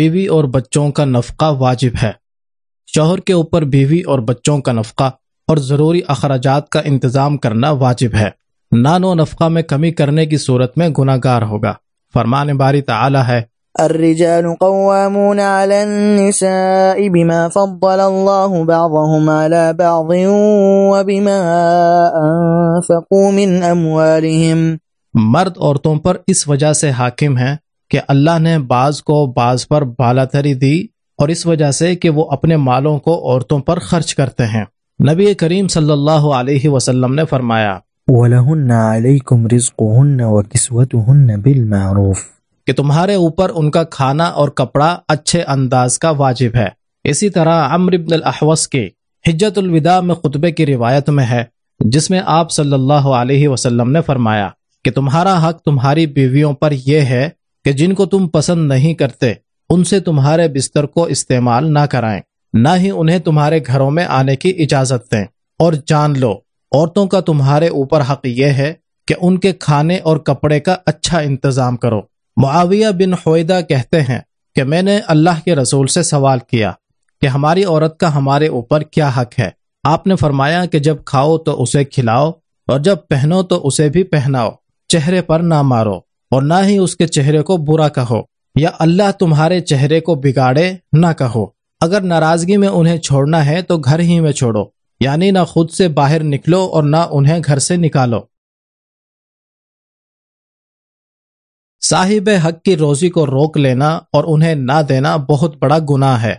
بیوی اور بچوں کا نفقہ واجب ہے۔ شوہر کے اوپر بیوی اور بچوں کا نفقہ اور ضروری اخراجات کا انتظام کرنا واجب ہے۔ نان و نفقہ میں کمی کرنے کی صورت میں گناہ گار ہوگا۔ فرمان باری تعالی ہے۔ الرجال قوامون على النساء بما فضل الله بعضهم على بعض وبما أنفقوا من أموالهم۔ مرد عورتوں پر اس وجہ سے حاکم ہیں کہ اللہ نے بعض کو بعض پر بالا تری دی اور اس وجہ سے کہ وہ اپنے مالوں کو عورتوں پر خرچ کرتے ہیں۔ نبی کریم صلی اللہ علیہ وسلم نے فرمایا وَلَهُنَّ عَلَيْكُمْ رِزْقُهُنَّ وَكِسْوَتُهُنَّ بِالْمَعْرُوفِ۔ کہ تمہارے اوپر ان کا کھانا اور کپڑا اچھے انداز کا واجب ہے۔ اسی طرح عمر بن الاحوص کے حجت الوداع میں خطبے کی روایت میں ہے جس میں آپ صلی اللہ علیہ وسلم نے فرمایا کہ تمہارا حق تمہاری بیویوں پر یہ ہے کہ جن کو تم پسند نہیں کرتے، ان سے تمہارے بستر کو استعمال نہ کرائیں۔ نہ ہی انہیں تمہارے گھروں میں آنے کی اجازت دیں۔ اور جان لو، عورتوں کا تمہارے اوپر حق یہ ہے کہ ان کے کھانے اور کپڑے کا اچھا انتظام کرو۔ معاویہ بن حویدہ کہتے ہیں کہ میں نے اللہ کے رسول سے سوال کیا کہ ہماری عورت کا ہمارے اوپر کیا حق ہے۔ آپ نے فرمایا کہ جب کھاؤ تو اسے کھلاؤ اور جب پہنو تو اسے بھی پہناؤ، چہرے پر نہ مارو۔ اور نہ ہی اس کے چہرے کو برا کہو یا اللہ تمہارے چہرے کو بگاڑے نہ کہو۔ اگر ناراضگی میں انہیں چھوڑنا ہے تو گھر ہی میں چھوڑو یعنی نہ خود سے باہر نکلو اور نہ انہیں گھر سے نکالو۔ صاحب حق کی روزی کو روک لینا اور انہیں نہ دینا بہت بڑا گناہ ہے۔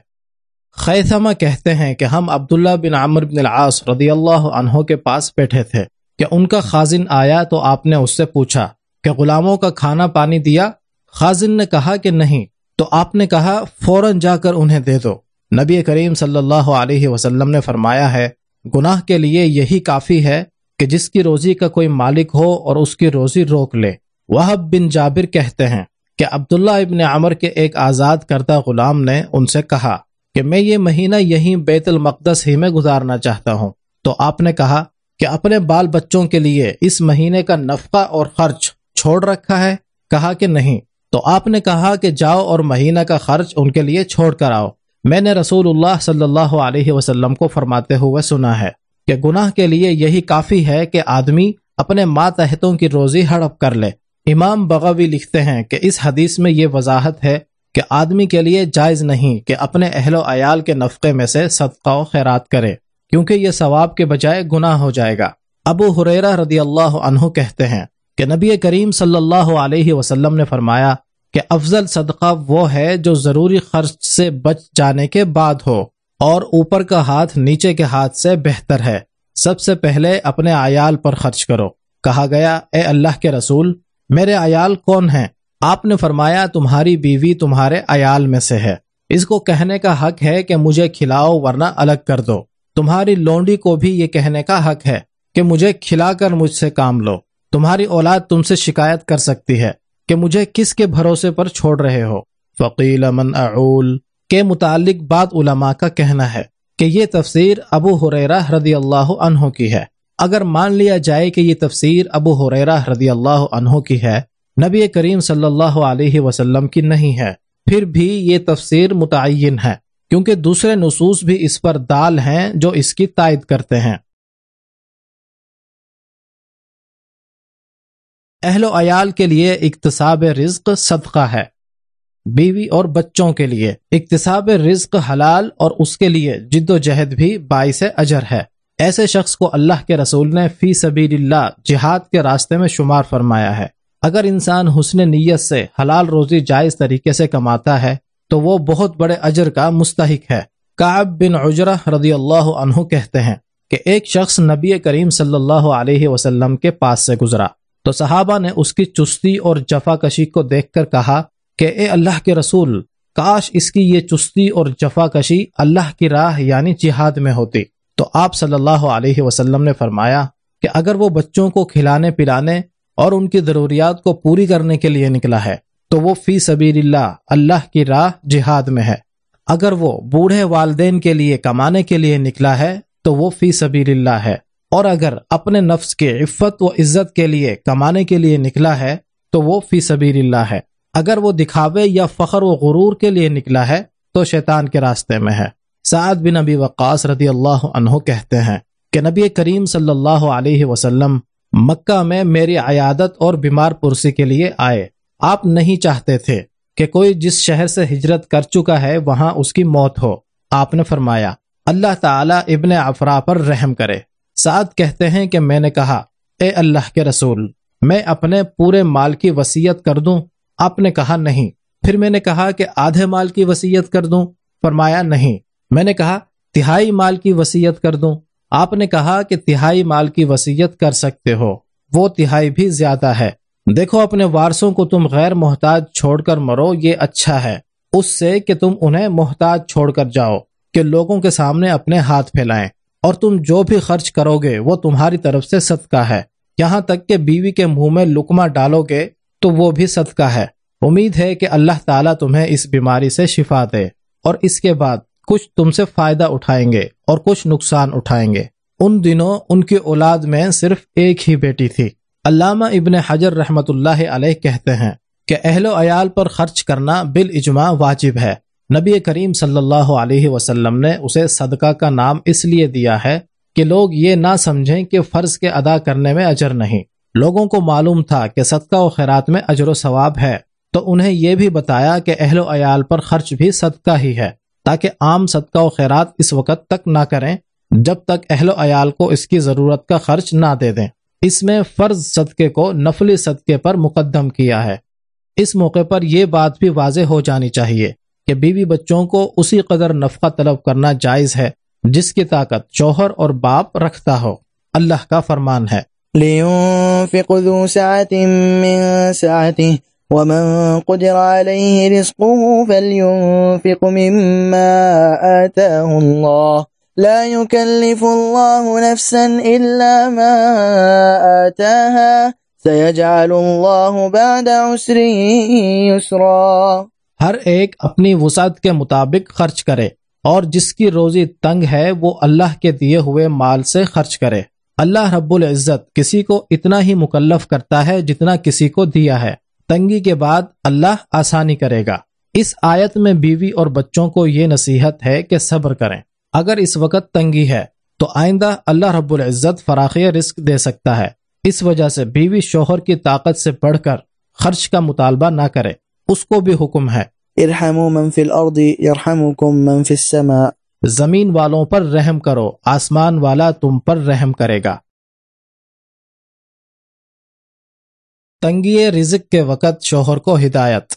خیثمہ کہتے ہیں کہ ہم عبداللہ بن عمر بن العاص رضی اللہ عنہ کے پاس بیٹھے تھے کہ ان کا خازن آیا تو آپ نے اس سے پوچھا۔ کہ غلاموں کا کھانا پانی دیا۔ خازن نے کہا کہ نہیں، تو آپ نے کہا فوراً جا کر انہیں دے دو۔ نبی کریم صلی اللہ علیہ وسلم نے فرمایا ہے، گناہ کے لیے یہی کافی ہے کہ جس کی روزی کا کوئی مالک ہو اور اس کی روزی روک لے۔ وہب بن جابر کہتے ہیں کہ عبداللہ ابن عمر کے ایک آزاد کردہ غلام نے ان سے کہا کہ میں یہ مہینہ یہیں بیت المقدس ہی میں گزارنا چاہتا ہوں۔ تو آپ نے کہا کہ اپنے بال بچوں کے لیے اس مہینے کا نفقہ اور خرچ چھوڑ رکھا ہے، کہا کہ نہیں۔ تو آپ نے کہا کہ جاؤ اور مہینہ کا خرچ ان کے لیے چھوڑ کر آؤ۔ میں نے رسول اللہ صلی اللہ علیہ وسلم کو فرماتے ہوئے سنا ہے کہ گناہ کے لیے یہی کافی ہے کہ آدمی اپنے ماتحتوں کی روزی ہڑپ کر لے۔ امام بغوی لکھتے ہیں کہ اس حدیث میں یہ وضاحت ہے کہ آدمی کے لیے جائز نہیں کہ اپنے اہل و عیال کے نفقے میں سے صدقہ و خیرات کرے، کیونکہ یہ ثواب کے بجائے گناہ ہو جائے گا۔ ابو حریرہ رضی اللہ عنہ کہتے ہیں کہ نبی کریم صلی اللہ علیہ وسلم نے فرمایا کہ افضل صدقہ وہ ہے جو ضروری خرچ سے بچ جانے کے بعد ہو اور اوپر کا ہاتھ نیچے کے ہاتھ سے بہتر ہے۔ سب سے پہلے اپنے عیال پر خرچ کرو۔ کہا گیا، اے اللہ کے رسول، میرے عیال کون ہیں؟ آپ نے فرمایا، تمہاری بیوی تمہارے عیال میں سے ہے۔ اس کو کہنے کا حق ہے کہ مجھے کھلاؤ ورنہ الگ کر دو۔ تمہاری لونڈی کو بھی یہ کہنے کا حق ہے کہ مجھے کھلا کر مجھ سے کام لو۔ تمہاری اولاد تم سے شکایت کر سکتی ہے کہ مجھے کس کے بھروسے پر چھوڑ رہے ہو۔ فقیل من اعول کے متعلق بعد علماء کا کہنا ہے کہ یہ تفسیر ابو حریرہ رضی اللہ عنہ کی ہے۔ اگر مان لیا جائے کہ یہ تفسیر ابو حریرہ رضی اللہ عنہ کی ہے، نبی کریم صلی اللہ علیہ وسلم کی نہیں ہے۔ پھر بھی یہ تفسیر متعین ہے، کیونکہ دوسرے نصوص بھی اس پر دال ہیں جو اس کی تائید کرتے ہیں۔ اہل و عیال کے لیے اقتصاب رزق صدقہ ہے۔ بیوی اور بچوں کے لیے اقتصاب رزق حلال اور اس کے لیے جد و جہد بھی باعث اجر ہے۔ ایسے شخص کو اللہ کے رسول نے فی سبیل اللہ جہاد کے راستے میں شمار فرمایا ہے۔ اگر انسان حسن نیت سے حلال روزی جائز طریقے سے کماتا ہے تو وہ بہت بڑے اجر کا مستحق ہے۔ کعب بن عجرہ رضی اللہ عنہ کہتے ہیں کہ ایک شخص نبی کریم صلی اللہ علیہ وسلم کے پاس سے گزرا۔ تو صحابہ نے اس کی چستی اور جفا کشی کو دیکھ کر کہا کہ اے اللہ کے رسول، کاش اس کی یہ چستی اور جفا کشی اللہ کی راہ یعنی جہاد میں ہوتی۔ تو آپ صلی اللہ علیہ وسلم نے فرمایا کہ اگر وہ بچوں کو کھلانے پلانے اور ان کی ضروریات کو پوری کرنے کے لیے نکلا ہے، تو وہ فی سبیل اللہ اللہ کی راہ جہاد میں ہے۔ اگر وہ بوڑھے والدین کے لیے کمانے کے لیے نکلا ہے، تو وہ فی سبیل اللہ ہے۔ اور اگر اپنے نفس کے عفت و عزت کے لیے کمانے کے لیے نکلا ہے، تو وہ فی سبیل اللہ ہے۔ اگر وہ دکھاوے یا فخر و غرور کے لیے نکلا ہے، تو شیطان کے راستے میں ہے۔ سعد بن نبی وقاص رضی اللہ عنہ کہتے ہیں کہ نبی کریم صلی اللہ علیہ وسلم مکہ میں میری عیادت اور بیمار پرسی کے لیے آئے۔ آپ نہیں چاہتے تھے کہ کوئی جس شہر سے ہجرت کر چکا ہے، وہاں اس کی موت ہو۔ آپ نے فرمایا، اللہ تعالی ابن افرا پر رحم کرے۔ سعد کہتے ہیں کہ میں نے کہا، اے اللہ کے رسول، میں اپنے پورے مال کی وسیعت کر دوں؟ آپ نے کہا، نہیں۔ پھر میں نے کہا کہ آدھے مال کی وسیعت کر دوں؟ فرمایا، نہیں۔ میں نے کہا، تہائی مال کی وسیعت کر دوں؟ آپ نے کہا کہ تہائی مال کی وسیعت کر سکتے ہو۔ وہ تہائی بھی زیادہ ہے۔ دیکھو، اپنے وارثوں کو تم غیر محتاج چھوڑ کر مرو، یہ اچھا ہے۔ اس سے کہ تم انہیں محتاج چھوڑ کر جاؤ، کہ لوگوں کے سامنے اپنے ہاتھ پھیلائیں۔ اور تم جو بھی خرچ کرو گے، وہ تمہاری طرف سے صدقہ ہے۔ یہاں تک کہ بیوی کے منہ میں لکما ڈالو گے تو وہ بھی صدقہ ہے۔ امید ہے کہ اللہ تعالیٰ تمہیں اس بیماری سے شفا دے۔ اور اس کے بعد کچھ تم سے فائدہ اٹھائیں گے اور کچھ نقصان اٹھائیں گے۔ ان دنوں ان کی اولاد میں صرف ایک ہی بیٹی تھی۔ علامہ ابن حجر رحمت اللہ علیہ کہتے ہیں کہ اہل و عیال پر خرچ کرنا بالاجماع واجب ہے۔ نبی کریم صلی اللہ علیہ وسلم نے اسے صدقہ کا نام اس لیے دیا ہے کہ لوگ یہ نہ سمجھیں کہ فرض کے ادا کرنے میں اجر نہیں۔ لوگوں کو معلوم تھا کہ صدقہ و خیرات میں اجر و ثواب ہے، تو انہیں یہ بھی بتایا کہ اہل و عیال پر خرچ بھی صدقہ ہی ہے، تاکہ عام صدقہ و خیرات اس وقت تک نہ کریں جب تک اہل و عیال کو اس کی ضرورت کا خرچ نہ دے دیں۔ اس میں فرض صدقے کو نفلی صدقے پر مقدم کیا ہے۔ اس موقع پر یہ بات بھی واضح ہو جانی چاہیے۔ کہ بیوی بچوں کو اسی قدر نفقہ طلب کرنا جائز ہے جس کی طاقت شوہر اور باپ رکھتا ہو۔ اللہ کا فرمان ہے۔ لينفق ذو سعة من سعته ومن قدر عليه رزقه فلينفق مما آتاه الله۔ لا يكلف الله نفسا إلا ما آتاها۔ سيجعل الله بعد عسر يسرا۔ ہر ایک اپنی وسعت کے مطابق خرچ کرے اور جس کی روزی تنگ ہے وہ اللہ کے دیے ہوئے مال سے خرچ کرے۔ اللہ رب العزت کسی کو اتنا ہی مکلف کرتا ہے جتنا کسی کو دیا ہے۔ تنگی کے بعد اللہ آسانی کرے گا۔ اس آیت میں بیوی اور بچوں کو یہ نصیحت ہے کہ صبر کریں۔ اگر اس وقت تنگی ہے تو آئندہ اللہ رب العزت فراخی رزق دے سکتا ہے۔ اس وجہ سے بیوی شوہر کی طاقت سے بڑھ کر خرچ کا مطالبہ نہ کرے۔ اس کو بھی حکم ہے۔ ارحموا من في الارض يرحمكم من في السماء۔ زمین والوں پر رحم کرو آسمان والا تم پر رحم کرے گا۔ تنگی رزق کے وقت شوہر کو ہدایت۔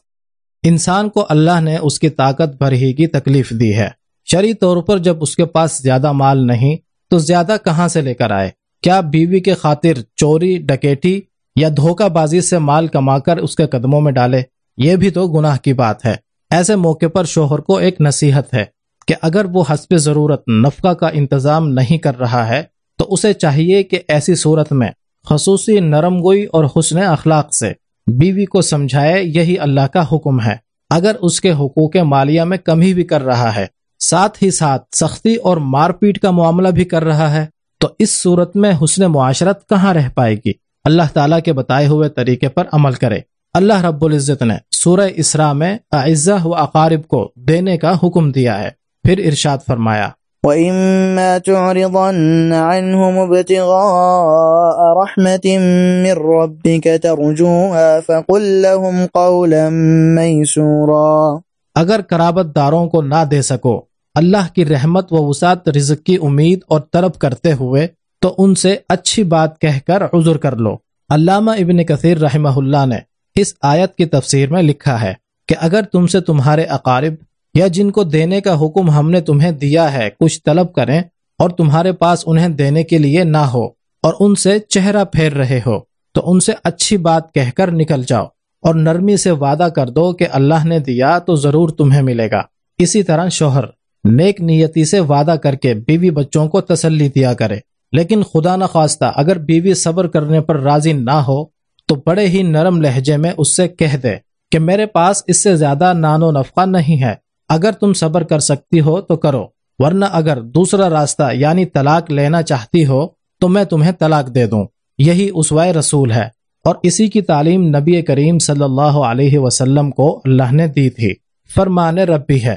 انسان کو اللہ نے اس کی طاقت بھر ہی کی تکلیف دی ہے۔ شرعی طور پر جب اس کے پاس زیادہ مال نہیں تو زیادہ کہاں سے لے کر آئے؟ کیا بیوی کے خاطر چوری ڈکیٹی یا دھوکہ بازی سے مال کما کر اس کے قدموں میں ڈالے؟ یہ بھی تو گناہ کی بات ہے۔ ایسے موقع پر شوہر کو ایک نصیحت ہے کہ اگر وہ حسب ضرورت نفقہ کا انتظام نہیں کر رہا ہے، تو اسے چاہیے کہ ایسی صورت میں خصوصی نرم گوئی اور حسن اخلاق سے بیوی کو سمجھائے، یہی اللہ کا حکم ہے۔ اگر اس کے حقوق مالیہ میں کمی بھی کر رہا ہے، ساتھ ہی ساتھ سختی اور مار پیٹ کا معاملہ بھی کر رہا ہے، تو اس صورت میں حسن معاشرت کہاں رہ پائے گی؟ اللہ تعالیٰ کے بتائے ہوئے طریقے پر عمل کرے۔ اللہ رب العزت نے سورہ اسراء میں اعزہ و اقارب کو دینے کا حکم دیا ہے۔ پھر ارشاد فرمایا وَإِمَّا تُعْرِضَنَّ عَنْهُمُ ابْتِغَاءَ رَحْمَةٍ مِّن رَّبِّكَ تَرْجُوهَا فَقُل لَّهُمْ قَوْلًا مَّيْسُورًا۔ اگر قرابت داروں کو نہ دے سکو اللہ کی رحمت و وسعت رزق کی امید اور طلب کرتے ہوئے تو ان سے اچھی بات کہہ کر عذر کر لو۔ علامہ ابن کثیر رحمہ اللہ نے اس آیت کی تفسیر میں لکھا ہے کہ اگر تم سے تمہارے اقارب یا جن کو دینے کا حکم ہم نے تمہیں دیا ہے کچھ طلب کریں اور تمہارے پاس انہیں دینے کے لیے نہ ہو اور ان سے چہرہ پھیر رہے ہو، تو ان سے اچھی بات کہہ کر نکل جاؤ اور نرمی سے وعدہ کر دو کہ اللہ نے دیا تو ضرور تمہیں ملے گا۔ اسی طرح شوہر نیک نیتی سے وعدہ کر کے بیوی بچوں کو تسلی دیا کرے، لیکن خدا نخواستہ اگر بیوی صبر کرنے پر راضی نہ ہو تو بڑے ہی نرم لہجے میں اس سے کہہ دے کہ میرے پاس اس سے زیادہ نان و نفقہ نہیں ہے، اگر تم صبر کر سکتی ہو تو کرو، ورنہ اگر دوسرا راستہ یعنی طلاق لینا چاہتی ہو تو میں تمہیں طلاق دے دوں۔ یہی اسوائے رسول ہے۔ اور اسی کی تعلیم نبی کریم صلی اللہ علیہ وسلم کو اللہ نے دی تھی۔ فرمان ربی ہے۔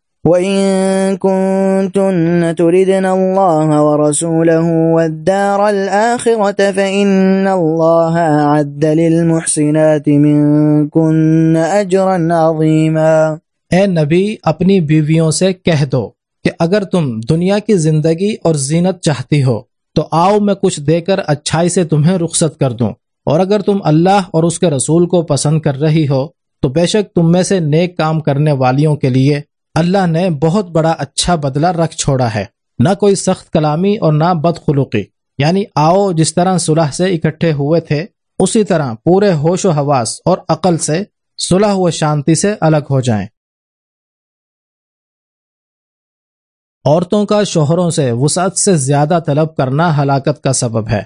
وإن كنتن تردن الله ورسوله والدار الآخرة فإن الله أعد للمحسنات منكن أجرا عظيما۔ اے نبی، اپنی بیویوں سے کہہ دو کہ اگر تم دنیا کی زندگی اور زینت چاہتی ہو، تو آؤ میں کچھ دے کر اچھائی سے تمہیں رخصت کر دوں۔ اور اگر تم اللہ اور اس کے رسول کو پسند کر رہی ہو، تو بے شک تم میں سے نیک کام کرنے والیوں کے لیے اللہ نے بہت بڑا اچھا بدلہ رکھ چھوڑا ہے۔ نہ کوئی سخت کلامی اور نہ بدخلقی یعنی آؤ جس طرح صلح سے اکٹھے ہوئے تھے، اسی طرح پورے ہوش و حواس اور عقل سے صلح و شانتی سے الگ ہو جائیں۔ عورتوں کا شوہروں سے وسعت سے زیادہ طلب کرنا ہلاکت کا سبب ہے۔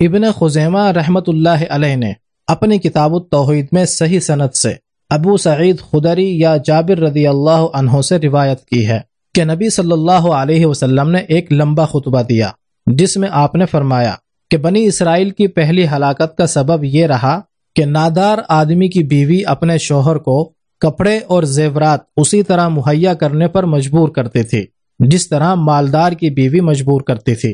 ابن خزیمہ رحمت اللہ علیہ نے اپنی کتاب التوحید میں صحیح صنعت سے ابو سعید خدری یا جابر رضی اللہ عنہ سے روایت کی ہے کہ نبی صلی اللہ علیہ وسلم نے ایک لمبا خطبہ دیا، جس میں آپ نے فرمایا کہ بنی اسرائیل کی پہلی ہلاکت کا سبب یہ رہا کہ نادار آدمی کی بیوی اپنے شوہر کو کپڑے اور زیورات اسی طرح مہیا کرنے پر مجبور کرتی تھی، جس طرح مالدار کی بیوی مجبور کرتی تھی۔